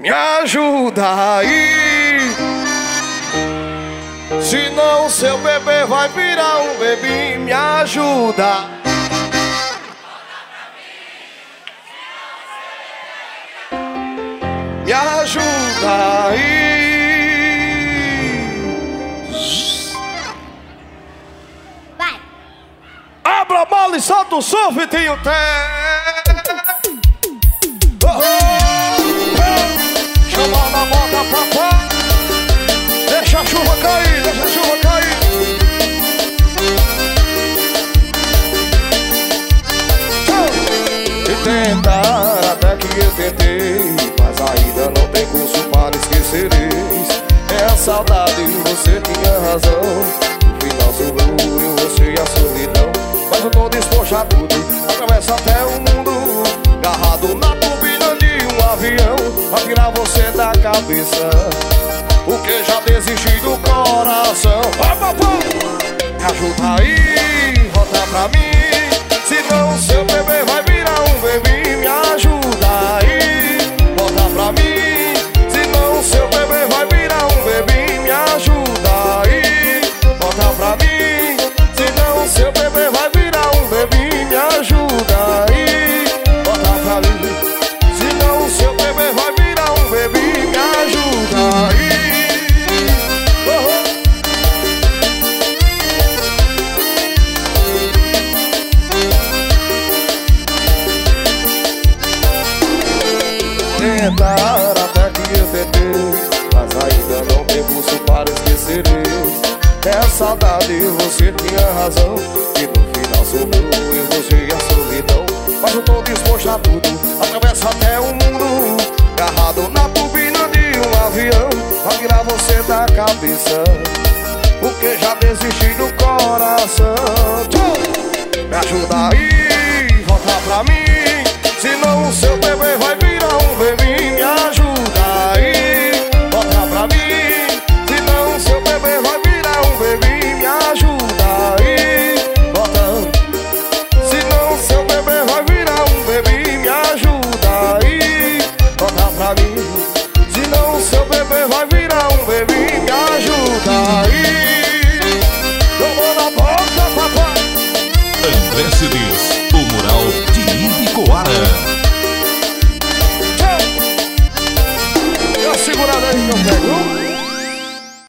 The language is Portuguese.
Me ajuda aí. Senão seu bebê vai virar um bebê. Me ajuda. Me ajuda aí. Vai. Abra a mala e solta o surf, tem o té. Que eu tentei, mas ainda não tem curso para esquecereis. É a saudade, você tinha razão. No final sobrou eu, você e a solidão. Mas eu tô disposto a tudo, atravessa até o mundo. Garrado na turbina de um avião, pra tirar você da cabeça. Porque já desisti do coração. Vai, papai! Me ajuda aí, volta pra mim. Tentar até que eu tentei Mas ainda não tem curso para esquecer É a saudade, você tinha razão. E no final sobrou eu, você e a solidão. Mas eu tô disposto a tudo Atravessa até o mundo. Garrado na turbina de um avião Pra tirar você da cabeça. Porque já desisti do coração! Me ajuda aí, volta pra mim Diversity.